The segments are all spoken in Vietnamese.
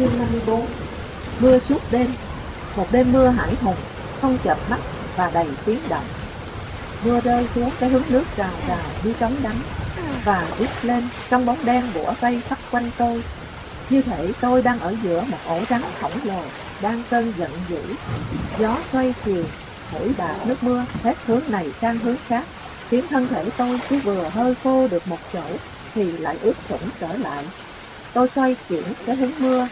Chương 54 Mưa suốt đêm Một đêm mưa hải hùng, không chợp mắt và đầy tiếng động. Mưa rơi xuống cái hướng nước rào rào như trống đánh Và ít lên trong bóng đen bủa vây khắp quanh tôi. Như thể tôi đang ở giữa một ổ rắn khổng lồ Đang cơn giận dữ. Gió xoay chiều, thổi bạc nước mưa hết hướng này sang hướng khác Khiến thân thể tôi cứ vừa hơi khô được một chỗ Thì lại ướt sũng trở lại. Tôi xoay chuyển cái hướng mưa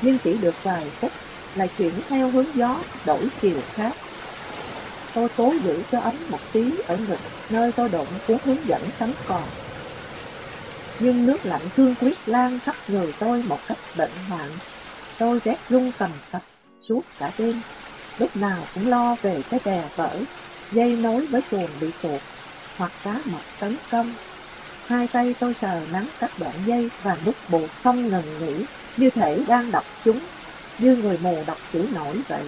nhưng chỉ được vài phút Lại chuyển theo hướng gió đổi chiều khác. Tôi cố giữ cho ấm một tí ở ngực Nơi tôi đụng cuốn hướng dẫn sẵn còn. Nhưng nước lạnh cương quyết lan khắp người tôi một cách bệnh hoạn. Tôi rét run cầm cập suốt cả đêm. Lúc nào cũng lo về cái bè vỡ Dây nối với xuồng bị tuột Hoặc cá mập tấn công. Hai tay tôi sờ nắng các đoạn dây và nút buộc không ngừng nghỉ, như thể đang đọc chúng, như người mù đọc chữ nổi vậy.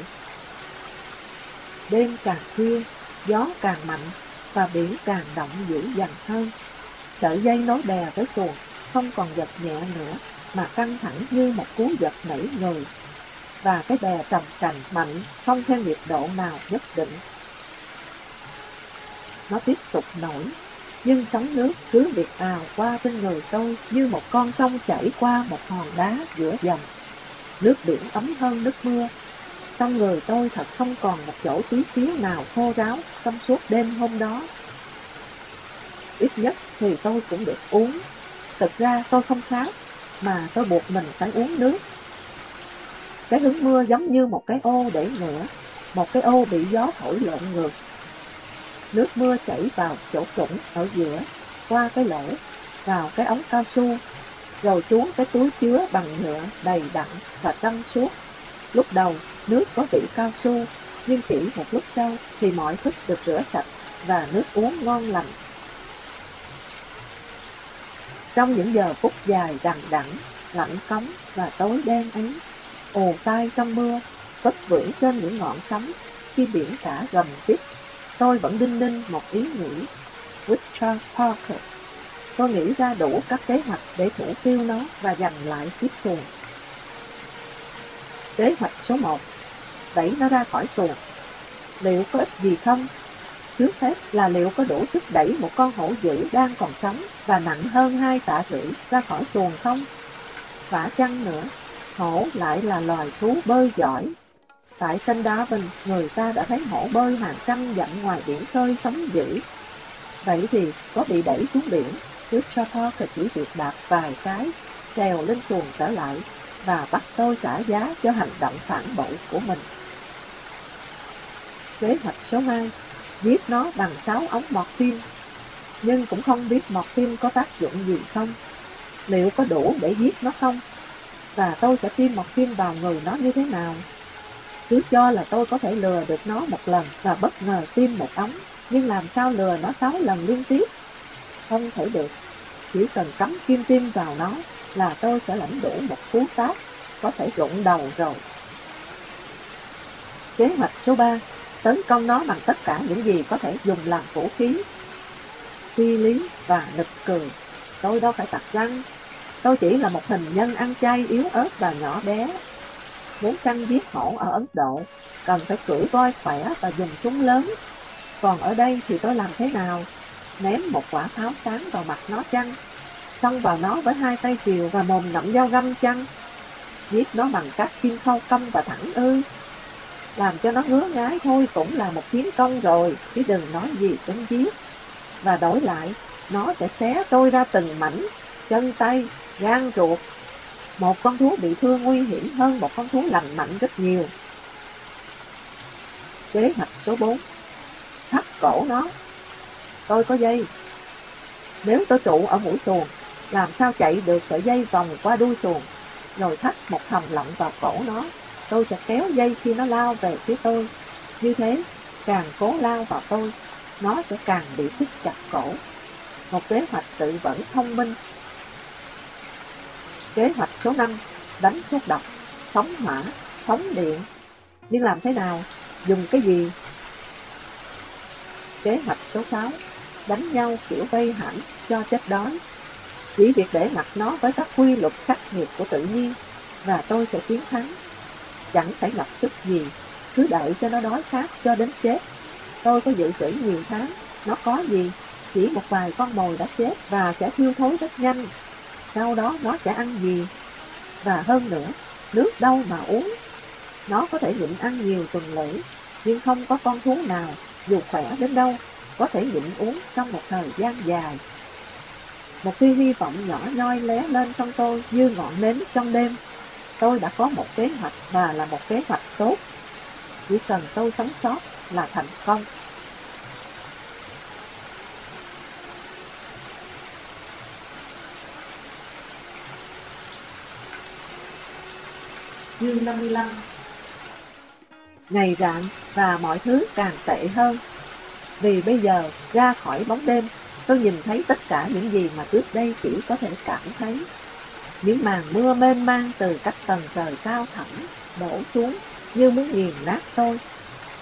Đêm càng khuya, gió càng mạnh và biển càng động dữ dằn hơn. Sợi dây nối bè với xuồng không còn giật nhẹ nữa mà căng thẳng như một cú giật nảy người. Và cái bè trầm trành mạnh không theo nhiệt độ nào nhất định. Nó tiếp tục nổi nhưng sóng nước cứ việc ào qua bên người tôi như một con sông chảy qua một hòn đá giữa dòng. Nước biển ấm hơn nước mưa, song người tôi thật không còn một chỗ tí xíu nào khô ráo trong suốt đêm hôm đó. Ít nhất thì tôi cũng được uống. Thực ra tôi không khát, mà tôi buộc mình phải uống nước. Cái hứng mưa giống như một cái ô để ngửa, một cái ô bị gió thổi lộn ngược Nước mưa chảy vào chỗ trũng ở giữa, qua cái lỗ, vào cái ống cao su, rồi xuống cái túi chứa bằng nhựa đầy đặn và trong suốt. Lúc đầu, nước có vị cao su, nhưng chỉ một lúc sau thì mọi thức được rửa sạch và nước uống ngon lành. Trong những giờ phút dài đằng đẵng, lạnh cống và tối đen ấy, ồ tai trong mưa, vất vưởng trên những ngọn sóng khi biển cả gầm rít Tôi vẫn đinh ninh một ý nghĩ. Richard Parker. Tôi nghĩ ra đủ các kế hoạch để thủ tiêu nó và giành lại chiếc xuồng. Kế hoạch số 1. Đẩy nó ra khỏi xuồng. Liệu có ích gì không? Trước hết là liệu có đủ sức đẩy một con hổ dữ đang còn sống và nặng hơn hai tạ rưỡi ra khỏi xuồng không? Vả chăng nữa, hổ lại là loài thú bơi giỏi Tại sân Darwin, người ta đã thấy hổ bơi hàng trăm dặm ngoài biển khơi sống dữ. Vậy thì có bị đẩy xuống biển, Richard Parker chỉ việc đạp vài cái, trèo lên xuồng trở lại và bắt tôi trả giá cho hành động phản bội của mình. Kế hoạch số 2 Giết nó bằng 6 ống morphine Nhưng cũng không biết morphine có tác dụng gì không Liệu có đủ để giết nó không Và tôi sẽ tiêm phim vào người nó như thế nào cứ cho là tôi có thể lừa được nó một lần và bất ngờ tiêm một ống, nhưng làm sao lừa nó sáu lần liên tiếp? Không thể được, chỉ cần cắm kim tiêm vào nó là tôi sẽ lãnh đủ một cú tát, có thể rụng đầu rồi. Kế hoạch số 3, tấn công nó bằng tất cả những gì có thể dùng làm vũ khí. Phi lý và nực cười, tôi đâu phải tặc răng, tôi chỉ là một hình nhân ăn chay yếu ớt và nhỏ bé muốn săn giết hổ ở Ấn Độ, cần phải cưỡi voi khỏe và dùng súng lớn. Còn ở đây thì tôi làm thế nào? Ném một quả pháo sáng vào mặt nó chăng? Xông vào nó với hai tay rìu và mồm nậm dao găm chăng? Giết nó bằng cách kim khâu câm và thẳng ư? Làm cho nó ngứa ngái thôi cũng là một chiến công rồi, chứ đừng nói gì đến giết. Và đổi lại, nó sẽ xé tôi ra từng mảnh, chân tay, gan ruột một con thú bị thương nguy hiểm hơn một con thú lành mạnh rất nhiều. Kế hoạch số 4 Thắt cổ nó. Tôi có dây. Nếu tôi trụ ở mũi xuồng, Làm sao chạy được sợi dây vòng qua đuôi xuồng? Rồi thắt một thòng lọng vào cổ nó. Tôi sẽ kéo dây khi nó lao về phía tôi. Như thế, càng cố lao vào tôi, Nó sẽ càng bị thích chặt cổ. Một kế hoạch tự vẫn thông minh. Kế hoạch số 5 Đánh thuốc độc, phóng hỏa, phóng điện Nhưng làm thế nào? Dùng cái gì? Kế hoạch số 6 Đánh nhau kiểu vây hãm cho chết đói Chỉ việc để mặc nó với các quy luật khắc nghiệt của tự nhiên và tôi sẽ chiến thắng. Chẳng phải gặp sức gì, cứ đợi cho nó đói khát cho đến chết. Tôi có dự trữ nhiều tháng, nó có gì, chỉ một vài con mồi đã chết và sẽ thiêu thối rất nhanh. Sau đó nó sẽ ăn gì? Và hơn nữa, nước đâu mà uống? Nó có thể nhịn ăn nhiều tuần lễ, nhưng không có con thú nào, dù khỏe đến đâu, có thể nhịn uống trong một thời gian dài. Một tia hy vọng nhỏ nhoi lé lên trong tôi như ngọn nến trong đêm. Tôi đã có một kế hoạch và là một kế hoạch tốt. Chỉ cần tôi sống sót là thành công. Chương 55 Ngày rạng và mọi thứ càng tệ hơn. Vì bây giờ ra khỏi bóng đêm Tôi nhìn thấy tất cả những gì mà trước đây chỉ có thể cảm thấy. Những màn mưa mênh mang từ các tầng trời cao thẳng đổ xuống như muốn nghiền nát tôi.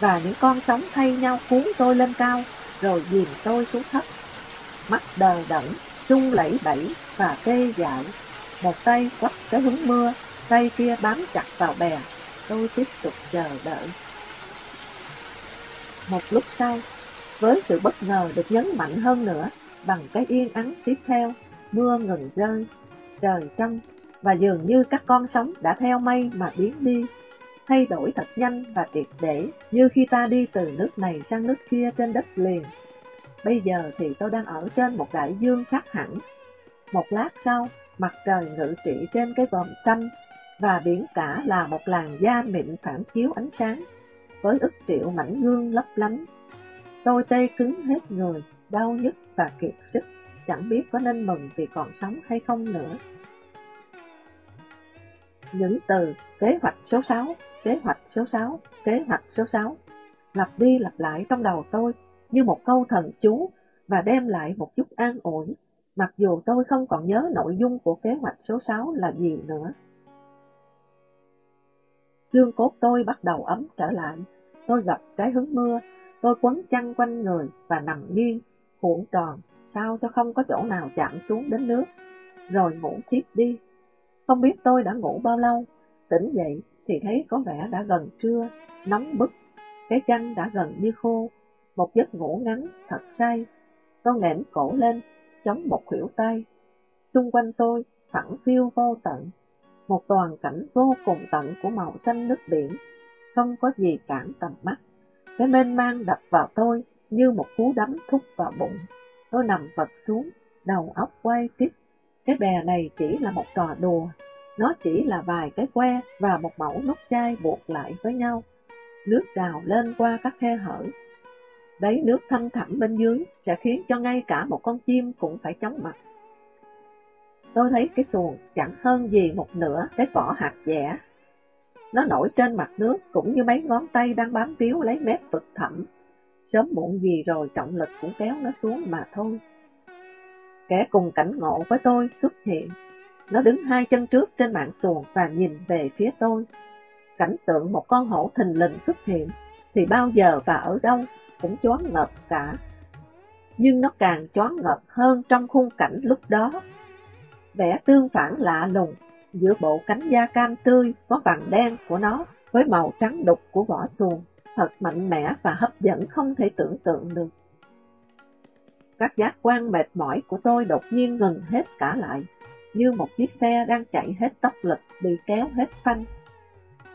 Và những con sóng thay nhau cuốn tôi lên cao rồi dìm tôi xuống thấp. Mắt đờ đẫn, rung lẫy bẫy và tê dại. Một tay quắp cái hứng mưa, tay kia bám chặt vào bè. Tôi tiếp tục chờ đợi. Một lúc sau, với sự bất ngờ được nhấn mạnh hơn nữa bằng cái yên ắng tiếp theo, mưa ngừng rơi, trời trong và dường như các con sóng đã theo mây mà biến đi, thay đổi thật nhanh và triệt để như khi ta đi từ nước này sang nước kia trên đất liền. Bây giờ thì tôi đang ở trên một đại dương khác hẳn. Một lát sau, mặt trời ngự trị trên cái vòm xanh và biển cả là một làn da mịn phản chiếu ánh sáng với ức triệu mảnh gương lấp lánh Tôi tê cứng hết người, đau nhức và kiệt sức, chẳng biết có nên mừng vì còn sống hay không nữa. Những từ kế hoạch số 6, kế hoạch số 6, kế hoạch số 6 lặp đi lặp lại trong đầu tôi như một câu thần chú và đem lại một chút an ủi, mặc dù tôi không còn nhớ nội dung của kế hoạch số 6 là gì nữa. Xương cốt tôi bắt đầu ấm trở lại, tôi gặp cái hứng mưa. Tôi quấn chăn quanh người và nằm nghiêng, cuộn tròn, sao cho không có chỗ nào chạm xuống đến nước, rồi ngủ thiếp đi. Không biết tôi đã ngủ bao lâu, tỉnh dậy thì thấy có vẻ đã gần trưa, nóng bức, cái chăn đã gần như khô, một giấc ngủ ngắn, thật say. Tôi nghển cổ lên, chống một khuỷu tay. Xung quanh tôi, phẳng phiêu vô tận, một toàn cảnh vô cùng tận của màu xanh nước biển, không có gì cản tầm mắt. Cái mênh mang đập vào tôi như một cú đấm thúc vào bụng. Tôi nằm vật xuống, đầu óc quay tiếp. Cái bè này chỉ là một trò đùa. Nó chỉ là vài cái que và một mẫu nút chai buộc lại với nhau. Nước trào lên qua các khe hở. đấy nước thâm thẳm bên dưới sẽ khiến cho ngay cả một con chim cũng phải chóng mặt. Tôi thấy cái xuồng chẳng hơn gì một nửa cái vỏ hạt dẻ nó nổi trên mặt nước cũng như mấy ngón tay đang bám víu lấy mép vực thẳm. Sớm muộn gì rồi trọng lực cũng kéo nó xuống mà thôi. Kẻ cùng cảnh ngộ với tôi xuất hiện. Nó đứng hai chân trước trên mạng xuồng và nhìn về phía tôi. Cảnh tượng một con hổ thình lình xuất hiện thì bao giờ và ở đâu cũng choáng ngợp cả. Nhưng nó càng choáng ngợp hơn trong khung cảnh lúc đó. Vẻ tương phản lạ lùng giữa bộ cánh da cam tươi có vàng đen của nó với màu trắng đục của vỏ xuồng, thật mạnh mẽ và hấp dẫn không thể tưởng tượng được. Các giác quan mệt mỏi của tôi đột nhiên ngừng hết cả lại, như một chiếc xe đang chạy hết tốc lực bị kéo hết phanh.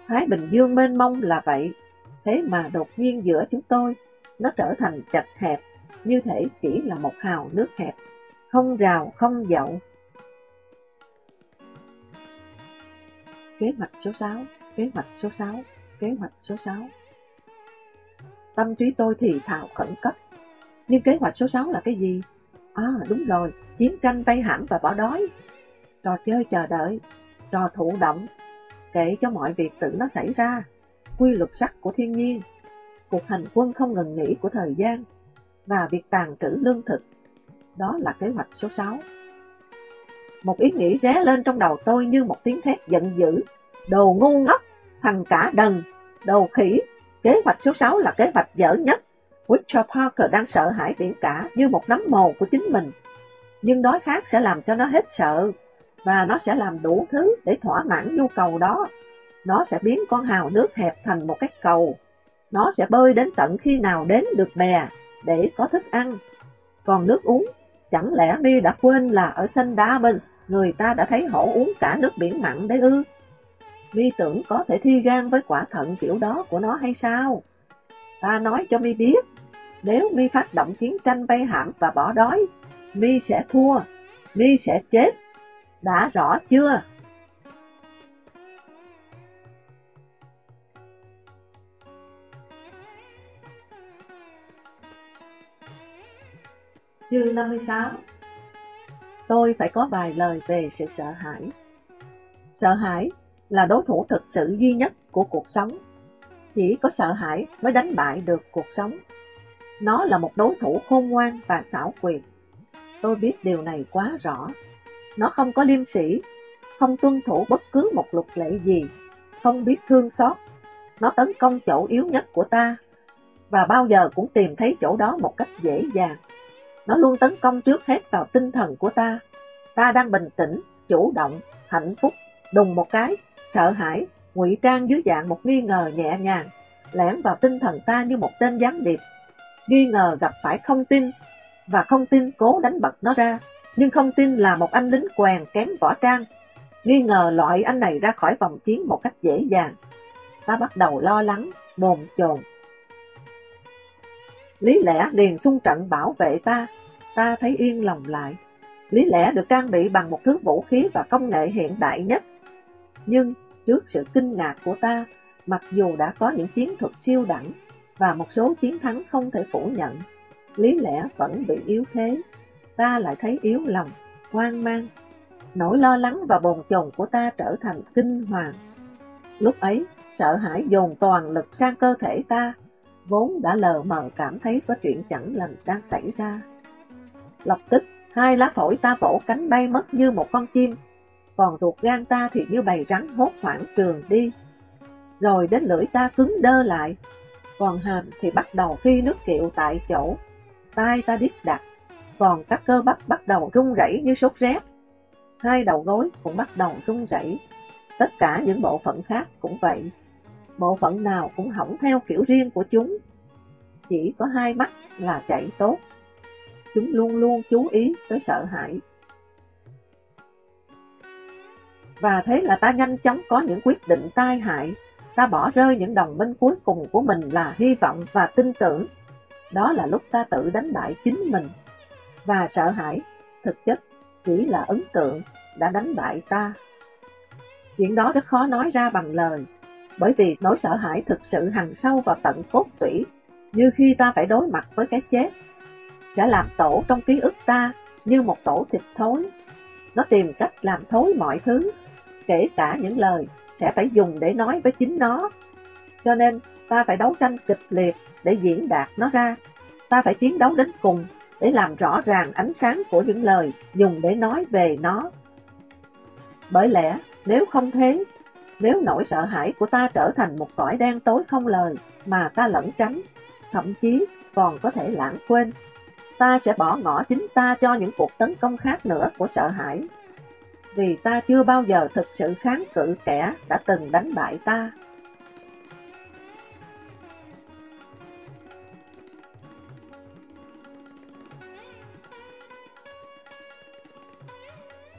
Thái Bình Dương mênh mông là vậy, thế mà đột nhiên giữa chúng tôi, nó trở thành chật hẹp, như thể chỉ là một hào nước hẹp, không rào không dậu, Kế hoạch số 6, kế hoạch số 6, kế hoạch số 6. Tâm trí tôi thì thạo khẩn cấp. Nhưng kế hoạch số 6 là cái gì? À đúng rồi, chiến tranh Tây Hãng và bỏ đói. Trò chơi chờ đợi, trò thụ động, kể cho mọi việc tự nó xảy ra, quy luật sắc của thiên nhiên, cuộc hành quân không ngừng nghỉ của thời gian, và việc tàn trữ lương thực. Đó là kế hoạch số 6. Một ý nghĩ ré lên trong đầu tôi như một tiếng thét giận dữ. Đồ ngu ngốc, thằng cả đần, đồ khỉ. Kế hoạch số 6 là kế hoạch dở nhất. Richard Parker đang sợ hãi biển cả như một nắm mồ của chính mình. Nhưng đói khát sẽ làm cho nó hết sợ. và nó sẽ làm đủ thứ để thỏa mãn nhu cầu đó. Nó sẽ biến con hào nước hẹp thành một cái cầu. Nó sẽ bơi đến tận khi nào đến được bè để có thức ăn. Còn nước uống, chẳng lẽ Mi đã quên là ở sân Davos người ta đã thấy hổ uống cả nước biển mặn đấy ư? Mi tưởng có thể thi gan với quả thận kiểu đó của nó hay sao? Ta nói cho Mi biết, nếu Mi phát động chiến tranh vây hãm và bỏ đói, Mi sẽ thua, Mi sẽ chết. Đã rõ chưa? Chương 56 Tôi phải có vài lời về sự sợ hãi. Sợ hãi là đối thủ thực sự duy nhất của cuộc sống. Chỉ có sợ hãi mới đánh bại được cuộc sống. Nó là một đối thủ khôn ngoan và xảo quyệt. Tôi biết điều này quá rõ. Nó không có liêm sĩ, không tuân thủ bất cứ một luật lệ gì, không biết thương xót. Nó tấn công chỗ yếu nhất của ta, và bao giờ cũng tìm thấy chỗ đó một cách dễ dàng. Nó luôn tấn công trước hết vào tinh thần của ta. Ta đang bình tĩnh, chủ động, hạnh phúc, đùng một cái, sợ hãi, ngụy trang dưới dạng một nghi ngờ nhẹ nhàng, lẻn vào tinh thần ta như một tên gián điệp. Nghi ngờ gặp phải không tin, và không tin cố đánh bật nó ra, nhưng không tin là một anh lính quèn kém võ trang. Nghi ngờ loại anh này ra khỏi vòng chiến một cách dễ dàng. Ta bắt đầu lo lắng, bồn chồn. Lý lẽ liền xung trận bảo vệ ta, ta thấy yên lòng lại. Lý lẽ được trang bị bằng một thứ vũ khí và công nghệ hiện đại nhất. Nhưng trước sự kinh ngạc của ta, mặc dù đã có những chiến thuật siêu đẳng và một số chiến thắng không thể phủ nhận, lý lẽ vẫn bị yếu thế. Ta lại thấy yếu lòng, hoang mang. Nỗi lo lắng và bồn chồn của ta trở thành kinh hoàng. Lúc ấy, sợ hãi dồn toàn lực sang cơ thể ta, vốn đã lờ mờ cảm thấy có chuyện chẳng lành đang xảy ra. Lập tức, hai lá phổi ta vỗ cánh bay mất như một con chim, còn ruột gan ta thì như bầy rắn hốt hoảng trường đi. Rồi đến lưỡi ta cứng đơ lại, còn hàm thì bắt đầu phi nước kiệu tại chỗ. Tai ta điếc đặt, còn các cơ bắp bắt đầu rung rẩy như sốt rét. Hai đầu gối cũng bắt đầu rung rẩy. Tất cả những bộ phận khác cũng vậy. Bộ phận nào cũng hỏng theo kiểu riêng của chúng. Chỉ có hai mắt là chạy tốt. Chúng luôn luôn chú ý tới sợ hãi. Và thế là ta nhanh chóng có những quyết định tai hại. Ta bỏ rơi những đồng minh cuối cùng của mình là hy vọng và tin tưởng. Đó là lúc ta tự đánh bại chính mình. Và sợ hãi, thực chất, chỉ là ấn tượng đã đánh bại ta. Chuyện đó rất khó nói ra bằng lời, bởi vì nỗi sợ hãi thực sự hằn sâu vào tận cốt tủy, như khi ta phải đối mặt với cái chết. Sẽ làm tổ trong ký ức ta như một tổ thịt thối. Nó tìm cách làm thối mọi thứ, kể cả những lời sẽ phải dùng để nói với chính nó. Cho nên ta phải đấu tranh kịch liệt để diễn đạt nó ra. Ta phải chiến đấu đến cùng để làm rõ ràng ánh sáng của những lời dùng để nói về nó. Bởi lẽ, nếu không thế, nếu nỗi sợ hãi của ta trở thành một cõi đen tối không lời mà ta lẩn tránh, thậm chí còn có thể lãng quên, ta sẽ bỏ ngỏ chính ta cho những cuộc tấn công khác nữa của sợ hãi. Vì ta chưa bao giờ thực sự kháng cự kẻ đã từng đánh bại ta.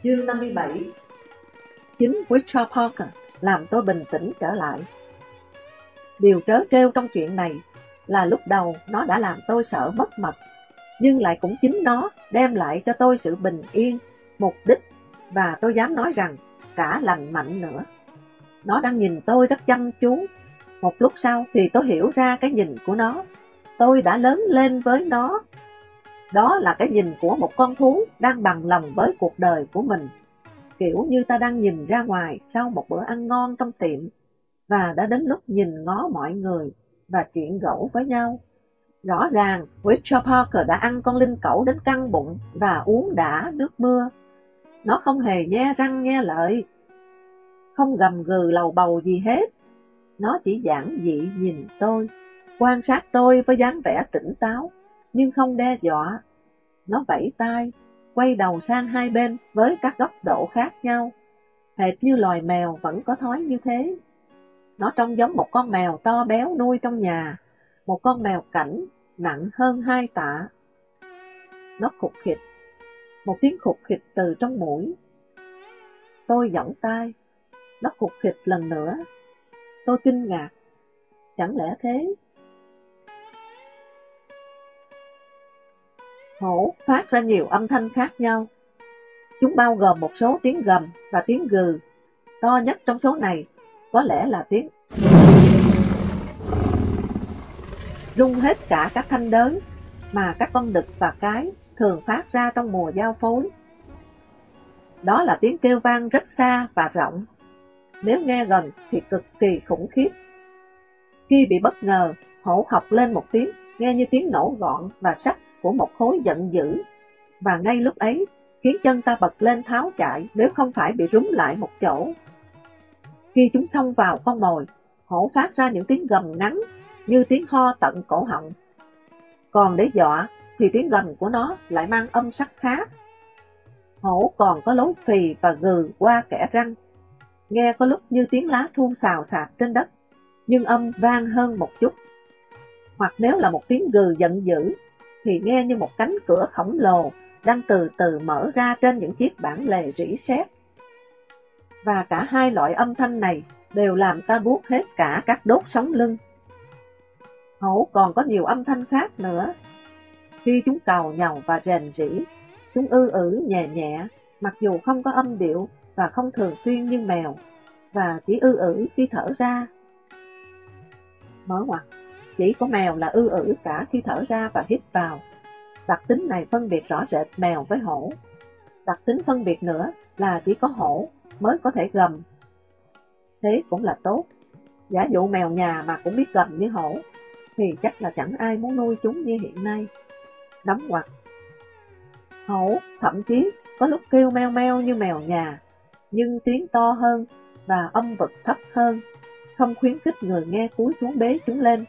Chương 57 Chính Richard Parker làm tôi bình tĩnh trở lại. Điều trớ trêu trong chuyện này là lúc đầu nó đã làm tôi sợ mất mật, nhưng lại cũng chính nó đem lại cho tôi sự bình yên, mục đích và tôi dám nói rằng cả lành mạnh nữa. Nó đang nhìn tôi rất chăm chú. Một lúc sau thì tôi hiểu ra cái nhìn của nó. Tôi đã lớn lên với nó đó là cái nhìn của một con thú đang bằng lòng với cuộc đời của mình. Kiểu như ta đang nhìn ra ngoài sau một bữa ăn ngon trong tiệm và đã đến lúc nhìn ngó mọi người và chuyện gẫu với nhau. Rõ ràng, Richard Parker đã ăn con linh cẩu đến căng bụng và uống đã nước mưa. Nó không hề nhe răng nghe lợi, không gầm gừ lầu bầu gì hết. Nó chỉ giản dị nhìn tôi, quan sát tôi với dáng vẻ tỉnh táo nhưng không đe dọa. Nó vẫy tay, quay đầu sang hai bên với các góc độ khác nhau, hệt như loài mèo vẫn có thói như thế. Nó trông giống một con mèo to béo nuôi trong nhà, một con mèo cảnh nặng hơn hai tạ. Nó khục khịch, một tiếng khục khịch từ trong mũi. Tôi giọng tai, nó khục khịch lần nữa. Tôi kinh ngạc, chẳng lẽ thế? Hổ phát ra nhiều âm thanh khác nhau. Chúng bao gồm một số tiếng gầm và tiếng gừ. To nhất trong số này có lẽ là tiếng rung hết cả các thanh đới mà các con đực và cái thường phát ra trong mùa giao phối. Đó là tiếng kêu vang rất xa và rộng. Nếu nghe gần thì cực kỳ khủng khiếp. Khi bị bất ngờ, hổ học lên một tiếng, nghe như tiếng nổ gọn và sắc của một khối giận dữ. Và ngay lúc ấy, khiến chân ta bật lên tháo chạy nếu không phải bị rúm lại một chỗ. Khi chúng xông vào con mồi, hổ phát ra những tiếng gầm ngắn như tiếng ho tận cổ họng. Còn để dọa thì tiếng gầm của nó lại mang âm sắc khác. Hổ còn có lối phì và gừ qua kẻ răng. Nghe có lúc như tiếng lá thu xào xạc trên đất, nhưng âm vang hơn một chút. Hoặc nếu là một tiếng gừ giận dữ, thì nghe như một cánh cửa khổng lồ đang từ từ mở ra trên những chiếc bản lề rỉ sét. Và cả hai loại âm thanh này đều làm ta buốt hết cả các đốt sống lưng. Hổ còn có nhiều âm thanh khác nữa. Khi chúng cào nhầu và rền rỉ, chúng ư ử nhẹ nhẹ, mặc dù không có âm điệu và không thường xuyên như mèo, và chỉ ư ử khi thở ra. Mở ngoặt, chỉ có mèo là ư ử cả khi thở ra và hít vào. Đặc tính này phân biệt rõ rệt mèo với hổ. Đặc tính phân biệt nữa là chỉ có hổ mới có thể gầm. Thế cũng là tốt. Giả dụ mèo nhà mà cũng biết gầm như hổ, thì chắc là chẳng ai muốn nuôi chúng như hiện nay. Đóng ngoặt. Hổ thậm chí có lúc kêu meo meo như mèo nhà, nhưng tiếng to hơn và âm vực thấp hơn, không khuyến khích người nghe cúi xuống bế chúng lên.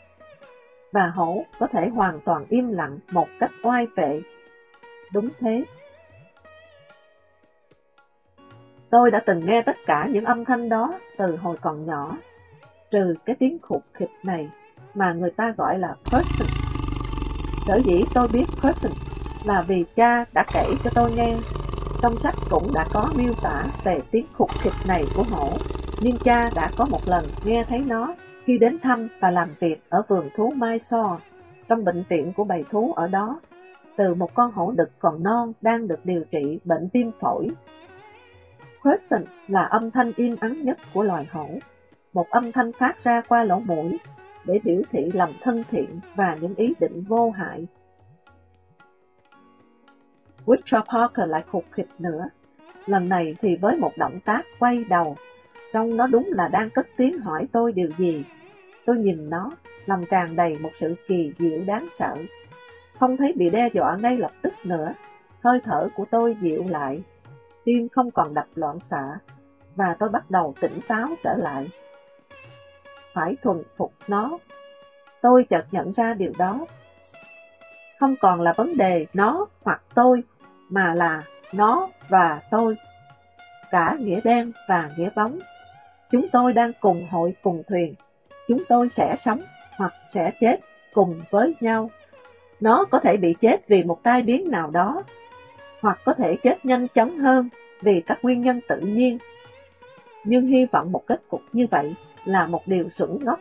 Và hổ có thể hoàn toàn im lặng một cách oai vệ. Đúng thế. Tôi đã từng nghe tất cả những âm thanh đó từ hồi còn nhỏ, trừ cái tiếng khục khịch này mà người ta gọi là person. Sở dĩ tôi biết person là vì cha đã kể cho tôi nghe. Trong sách cũng đã có miêu tả về tiếng khục khịch này của hổ, nhưng cha đã có một lần nghe thấy nó khi đến thăm và làm việc ở vườn thú Mysore, trong bệnh viện của bầy thú ở đó, từ một con hổ đực còn non đang được điều trị bệnh viêm phổi. Crescent là âm thanh im ắng nhất của loài hổ, một âm thanh phát ra qua lỗ mũi để biểu thị lòng thân thiện và những ý định vô hại. Richard Parker lại khục khịch nữa, lần này thì với một động tác quay đầu, trong nó đúng là đang cất tiếng hỏi tôi điều gì. Tôi nhìn nó, lòng tràn đầy một sự kỳ diệu đáng sợ. Không thấy bị đe dọa ngay lập tức nữa, hơi thở của tôi dịu lại, tim không còn đập loạn xạ, và tôi bắt đầu tỉnh táo trở lại phải thuần phục nó. Tôi chợt nhận ra điều đó. Không còn là vấn đề nó hoặc tôi, mà là nó và tôi. Cả nghĩa đen và nghĩa bóng. Chúng tôi đang cùng hội cùng thuyền. Chúng tôi sẽ sống hoặc sẽ chết cùng với nhau. Nó có thể bị chết vì một tai biến nào đó, hoặc có thể chết nhanh chóng hơn vì các nguyên nhân tự nhiên. Nhưng hy vọng một kết cục như vậy là một điều xuẩn ngốc.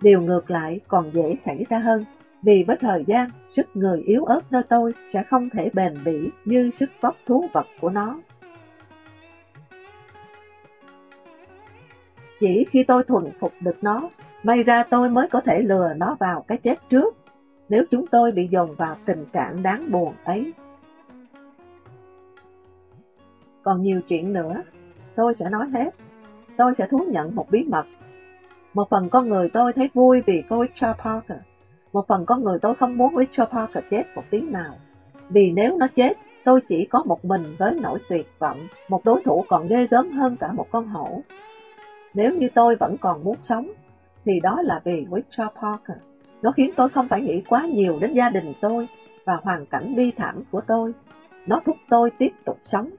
Điều ngược lại còn dễ xảy ra hơn, vì với thời gian, sức người yếu ớt nơi tôi sẽ không thể bền bỉ như sức vóc thú vật của nó. Chỉ khi tôi thuần phục được nó, may ra tôi mới có thể lừa nó vào cái chết trước, nếu chúng tôi bị dồn vào tình trạng đáng buồn ấy. Còn nhiều chuyện nữa, tôi sẽ nói hết tôi sẽ thú nhận một bí mật. Một phần con người tôi thấy vui vì có Richard Parker. Một phần con người tôi không muốn Richard Parker chết một tiếng nào. Vì nếu nó chết, tôi chỉ có một mình với nỗi tuyệt vọng, một đối thủ còn ghê gớm hơn cả một con hổ. Nếu như tôi vẫn còn muốn sống, thì đó là vì Richard Parker. Nó khiến tôi không phải nghĩ quá nhiều đến gia đình tôi và hoàn cảnh bi thảm của tôi. Nó thúc tôi tiếp tục sống.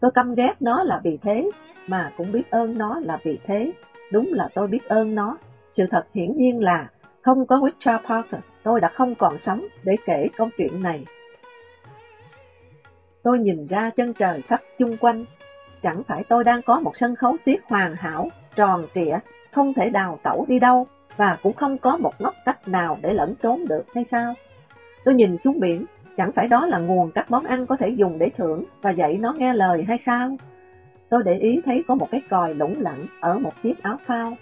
Tôi căm ghét nó là vì thế, mà cũng biết ơn nó là vì thế. Đúng là tôi biết ơn nó. Sự thật hiển nhiên là không có Richard Parker, tôi đã không còn sống để kể câu chuyện này. Tôi nhìn ra chân trời khắp chung quanh. Chẳng phải tôi đang có một sân khấu xiết hoàn hảo, tròn trịa, không thể đào tẩu đi đâu, và cũng không có một ngóc cách nào để lẫn trốn được hay sao? Tôi nhìn xuống biển, chẳng phải đó là nguồn các món ăn có thể dùng để thưởng và dạy nó nghe lời hay sao? Tôi để ý thấy có một cái còi lủng lẳng ở một chiếc áo phao.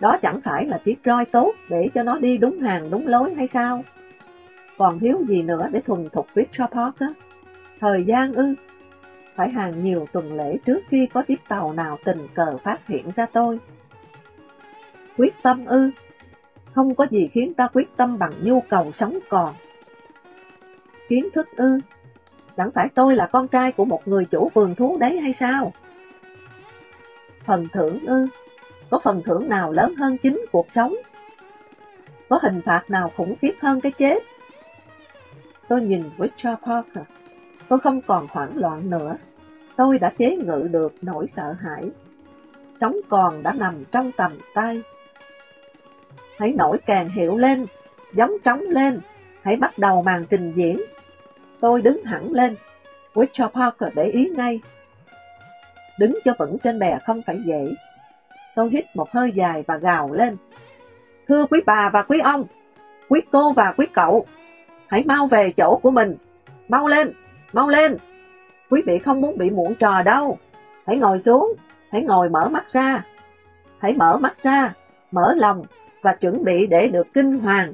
Đó chẳng phải là chiếc roi tốt để cho nó đi đúng hàng đúng lối hay sao? Còn thiếu gì nữa để thuần thục Richard Parker? Thời gian ư? Phải hàng nhiều tuần lễ trước khi có chiếc tàu nào tình cờ phát hiện ra tôi. Quyết tâm ư? Không có gì khiến ta quyết tâm bằng nhu cầu sống còn. Kiến thức ư? Chẳng phải tôi là con trai của một người chủ vườn thú đấy hay sao? Phần thưởng ư? Có phần thưởng nào lớn hơn chính cuộc sống? Có hình phạt nào khủng khiếp hơn cái chết? Tôi nhìn Richard Parker. Tôi không còn hoảng loạn nữa. Tôi đã chế ngự được nỗi sợ hãi. Sống còn đã nằm trong tầm tay. Hãy nổi càng hiệu lên, giống trống lên, hãy bắt đầu màn trình diễn. Tôi đứng hẳn lên. Richard Parker để ý ngay. Đứng cho vững trên bè không phải dễ. Tôi hít một hơi dài và gào lên. Thưa quý bà và quý ông, quý cô và quý cậu, hãy mau về chỗ của mình. Mau lên, mau lên. Quý vị không muốn bị muộn trò đâu. Hãy ngồi xuống, hãy ngồi mở mắt ra. Hãy mở mắt ra, mở lòng và chuẩn bị để được kinh hoàng.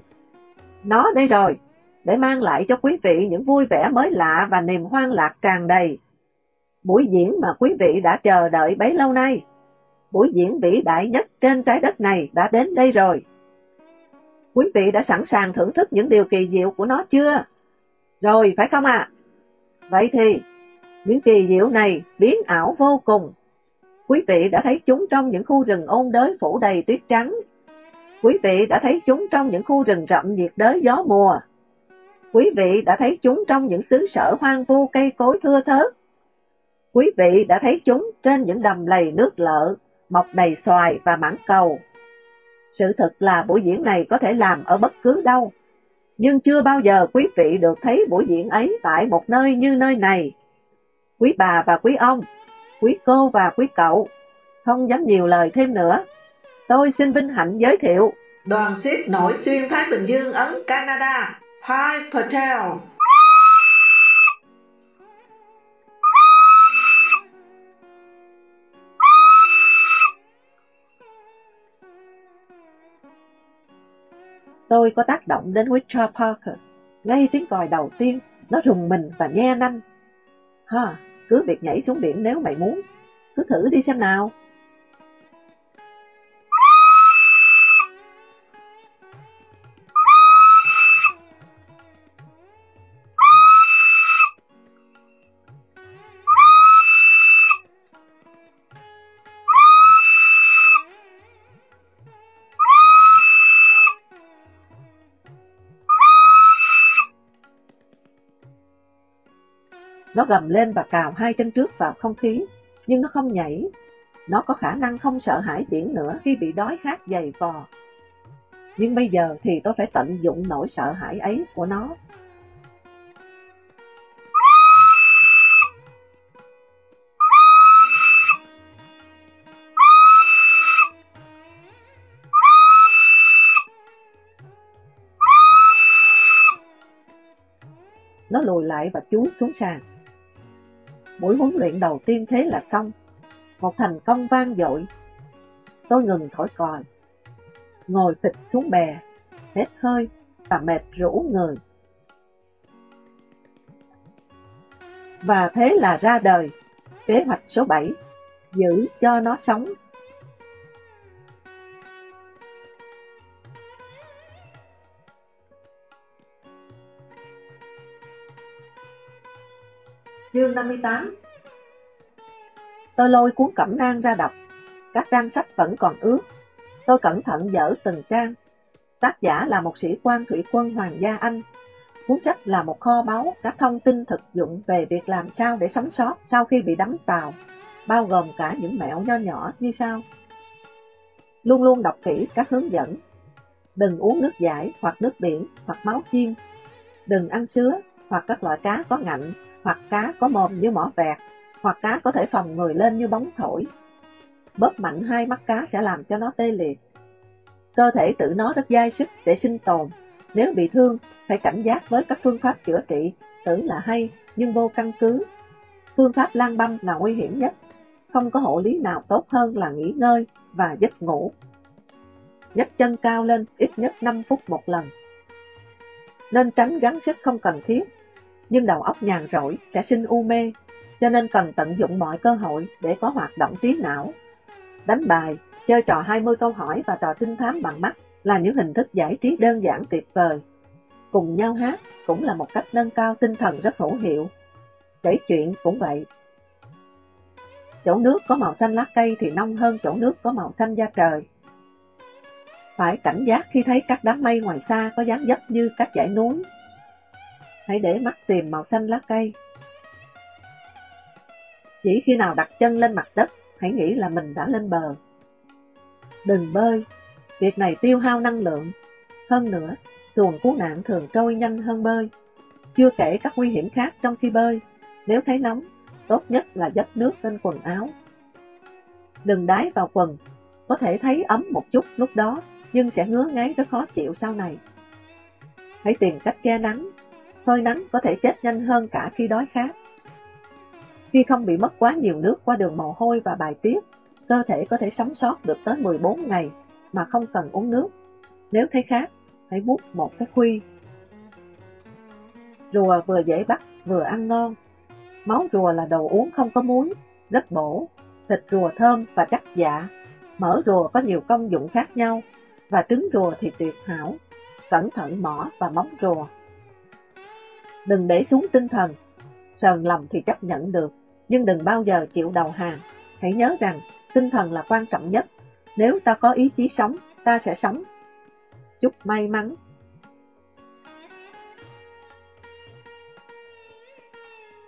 Nó đây rồi, để mang lại cho quý vị những vui vẻ mới lạ và niềm hoan lạc tràn đầy. Buổi diễn mà quý vị đã chờ đợi bấy lâu nay. Buổi diễn vĩ đại nhất trên trái đất này đã đến đây rồi. Quý vị đã sẵn sàng thưởng thức những điều kỳ diệu của nó chưa? Rồi, phải không ạ? À? Vậy thì, những kỳ diệu này biến ảo vô cùng. Quý vị đã thấy chúng trong những khu rừng ôn đới phủ đầy tuyết trắng. Quý vị đã thấy chúng trong những khu rừng rậm nhiệt đới gió mùa. Quý vị đã thấy chúng trong những xứ sở hoang vu cây cối thưa thớt. Quý vị đã thấy chúng trên những đầm lầy nước lợ, mọc đầy xoài và mãng cầu. Sự thật là buổi diễn này có thể làm ở bất cứ đâu, nhưng chưa bao giờ quý vị được thấy buổi diễn ấy tại một nơi như nơi này. Quý bà và quý ông, quý cô và quý cậu, không dám nhiều lời thêm nữa. Tôi xin vinh hạnh giới thiệu đoàn ship nổi xuyên Thái Bình Dương Ấn Canada, Pai Patel. Tôi có tác động đến Richard Parker. Ngay tiếng còi đầu tiên, nó rùng mình và nhe nanh. Ha, cứ việc nhảy xuống biển nếu mày muốn. Cứ thử đi xem nào. Nó gầm lên và cào hai chân trước vào không khí, nhưng nó không nhảy. Nó có khả năng không sợ hãi biển nữa khi bị đói khát dày vò. Nhưng bây giờ thì tôi phải tận dụng nỗi sợ hãi ấy của nó. Nó lùi lại và chúi xuống sàn. Buổi huấn luyện đầu tiên thế là xong. Một thành công vang dội. Tôi ngừng thổi còi. Ngồi phịch xuống bè, hết hơi và mệt rũ người. Và thế là ra đời kế hoạch số 7, giữ cho nó sống. Chương 58 Tôi lôi cuốn cẩm nang ra đọc, các trang sách vẫn còn ướt. Tôi cẩn thận dở từng trang. Tác giả là một sĩ quan thủy quân Hoàng gia Anh. Cuốn sách là một kho báu các thông tin thực dụng về việc làm sao để sống sót sau khi bị đắm tàu, bao gồm cả những mẹo nho nhỏ như sau. Luôn luôn đọc kỹ các hướng dẫn. Đừng uống nước giải hoặc nước biển hoặc máu chim. Đừng ăn sứa hoặc các loại cá có ngạnh hoặc cá có mồm như mỏ vẹt hoặc cá có thể phồng người lên như bóng thổi. Bóp mạnh hai mắt cá sẽ làm cho nó tê liệt. Cơ thể tự nó rất dai sức để sinh tồn. Nếu bị thương, phải cảnh giác với các phương pháp chữa trị, tưởng là hay nhưng vô căn cứ. Phương pháp lan băng là nguy hiểm nhất. Không có hộ lý nào tốt hơn là nghỉ ngơi và giấc ngủ. Nhấc chân cao lên ít nhất 5 phút một lần. Nên tránh gắng sức không cần thiết, nhưng đầu óc nhàn rỗi sẽ sinh u mê, cho nên cần tận dụng mọi cơ hội để có hoạt động trí não. Đánh bài, chơi trò 20 câu hỏi và trò trinh thám bằng mắt là những hình thức giải trí đơn giản tuyệt vời. Cùng nhau hát cũng là một cách nâng cao tinh thần rất hữu hiệu. Kể chuyện cũng vậy. Chỗ nước có màu xanh lá cây thì nông hơn chỗ nước có màu xanh da trời. Phải cảnh giác khi thấy các đám mây ngoài xa có dáng dấp như các dãy núi. Hãy để mắt tìm màu xanh lá cây. Chỉ khi nào đặt chân lên mặt đất, hãy nghĩ là mình đã lên bờ. Đừng bơi, việc này tiêu hao năng lượng. Hơn nữa, xuồng cứu nạn thường trôi nhanh hơn bơi. Chưa kể các nguy hiểm khác trong khi bơi. Nếu thấy nóng, tốt nhất là dấp nước lên quần áo. Đừng đái vào quần, có thể thấy ấm một chút lúc đó, nhưng sẽ ngứa ngáy rất khó chịu sau này. Hãy tìm cách che nắng, hơi nắng có thể chết nhanh hơn cả khi đói khát. Khi không bị mất quá nhiều nước qua đường mồ hôi và bài tiết, cơ thể có thể sống sót được tới 14 ngày mà không cần uống nước. Nếu thấy khát, hãy bút một cái khuy. Rùa vừa dễ bắt, vừa ăn ngon. Máu rùa là đồ uống không có muối, rất bổ. Thịt rùa thơm và chắc dạ. Mỡ rùa có nhiều công dụng khác nhau, và trứng rùa thì tuyệt hảo. Cẩn thận mỏ và móng rùa. Đừng để xuống tinh thần, sờn lòng thì chấp nhận được, nhưng đừng bao giờ chịu đầu hàng. Hãy nhớ rằng, tinh thần là quan trọng nhất. Nếu ta có ý chí sống, ta sẽ sống. Chúc may mắn.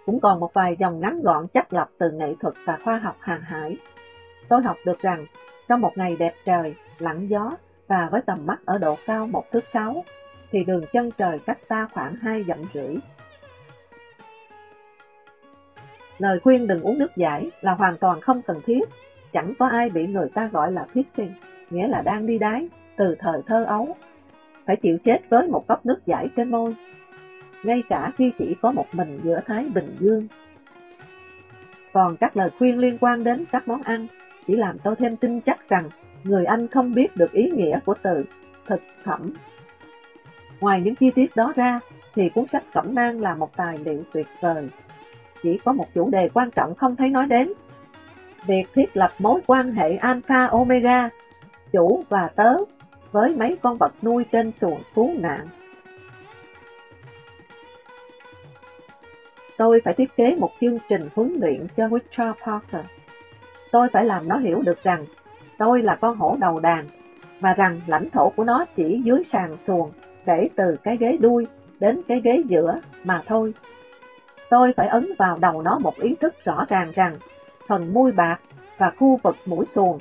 Cũng còn một vài dòng ngắn gọn chắc lọc từ nghệ thuật và khoa học hàng hải. Tôi học được rằng, trong một ngày đẹp trời, lặng gió và với tầm mắt ở độ cao một thước sáu, thì đường chân trời cách ta khoảng hai dặm rưỡi. Lời khuyên đừng uống nước giải là hoàn toàn không cần thiết, chẳng có ai bị người ta gọi là pissing, nghĩa là đang đi đái, từ thời thơ ấu. Phải chịu chết với một cốc nước giải trên môi, ngay cả khi chỉ có một mình giữa Thái Bình Dương. Còn các lời khuyên liên quan đến các món ăn chỉ làm tôi thêm tin chắc rằng người Anh không biết được ý nghĩa của từ thực phẩm. Ngoài những chi tiết đó ra, thì cuốn sách Cẩm nang là một tài liệu tuyệt vời. Chỉ có một chủ đề quan trọng không thấy nói đến. Việc thiết lập mối quan hệ alpha omega, chủ và tớ, với mấy con vật nuôi trên xuồng cứu nạn. Tôi phải thiết kế một chương trình huấn luyện cho Richard Parker. Tôi phải làm nó hiểu được rằng tôi là con hổ đầu đàn và rằng lãnh thổ của nó chỉ dưới sàn xuồng kể từ cái ghế đuôi đến cái ghế giữa mà thôi. Tôi phải ấn vào đầu nó một ý thức rõ ràng rằng phần mui bạc và khu vực mũi xuồng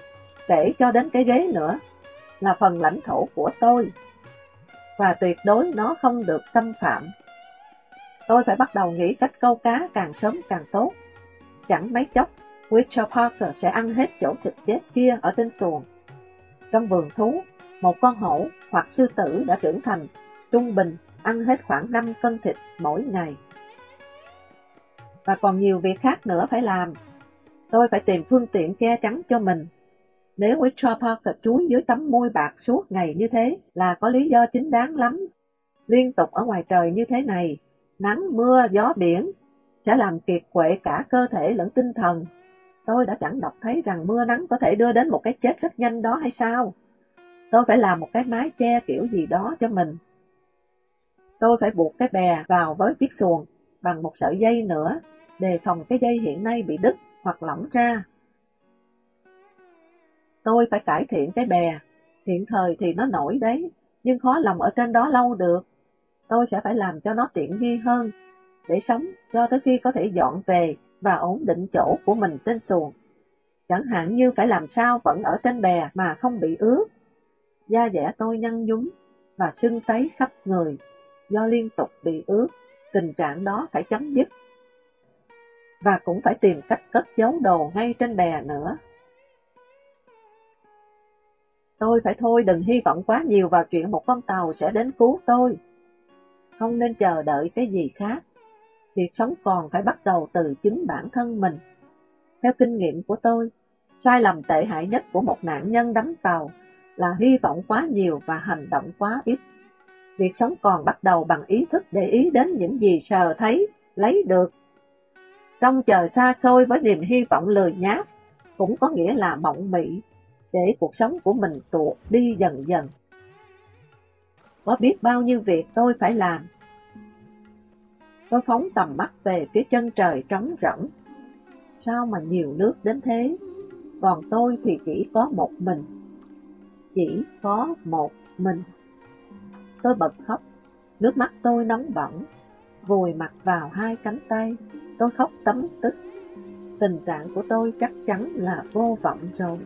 kể cho đến cái ghế nữa là phần lãnh thổ của tôi và tuyệt đối nó không được xâm phạm. Tôi phải bắt đầu nghĩ cách câu cá càng sớm càng tốt. Chẳng mấy chốc, Richard Parker sẽ ăn hết chỗ thịt chết kia ở trên xuồng. Trong vườn thú, một con hổ hoặc sư tử đã trưởng thành, trung bình ăn hết khoảng 5 cân thịt mỗi ngày. Và còn nhiều việc khác nữa phải làm. Tôi phải tìm phương tiện che chắn cho mình. Nếu Richard Parker trú dưới tấm môi bạc suốt ngày như thế là có lý do chính đáng lắm. Liên tục ở ngoài trời như thế này, nắng, mưa, gió biển sẽ làm kiệt quệ cả cơ thể lẫn tinh thần. Tôi đã chẳng đọc thấy rằng mưa nắng có thể đưa đến một cái chết rất nhanh đó hay sao? Tôi phải làm một cái mái che kiểu gì đó cho mình. Tôi phải buộc cái bè vào với chiếc xuồng bằng một sợi dây nữa, đề phòng cái dây hiện nay bị đứt hoặc lỏng ra. Tôi phải cải thiện cái bè, hiện thời thì nó nổi đấy, nhưng khó lòng ở trên đó lâu được. tôi sẽ phải làm cho nó tiện nghi hơn, để sống cho tới khi có thể dọn về và ổn định chỗ của mình trên xuồng. Chẳng hạn như phải làm sao vẫn ở trên bè mà không bị ướt. Da dẻ tôi nhăn nhúm và sưng tấy khắp người do liên tục bị ướt. Tình trạng đó phải chấm dứt. Và cũng phải tìm cách cất giấu đồ ngay trên bè nữa. Tôi phải thôi đừng hy vọng quá nhiều vào chuyện một con tàu sẽ đến cứu tôi. Không nên chờ đợi cái gì khác. Việc sống còn phải bắt đầu từ chính bản thân mình. Theo kinh nghiệm của tôi, sai lầm tệ hại nhất của một nạn nhân đắm tàu là hy vọng quá nhiều và hành động quá ít. Việc sống còn bắt đầu bằng ý thức để ý đến những gì sờ thấy, lấy được. Trong chờ xa xôi với niềm hy vọng lười nhát, cũng có nghĩa là mộng mị, để cuộc sống của mình tuột đi dần dần. Có biết bao nhiêu việc tôi phải làm. Tôi phóng tầm mắt về phía chân trời trống rỗng. Sao mà nhiều nước đến thế? Còn tôi thì chỉ có một mình. Chỉ có một mình. Tôi bật khóc, nước mắt tôi nóng bỏng, vùi mặt vào hai cánh tay, tôi khóc tấm tức. Tình trạng của tôi chắc chắn là vô vọng rồi.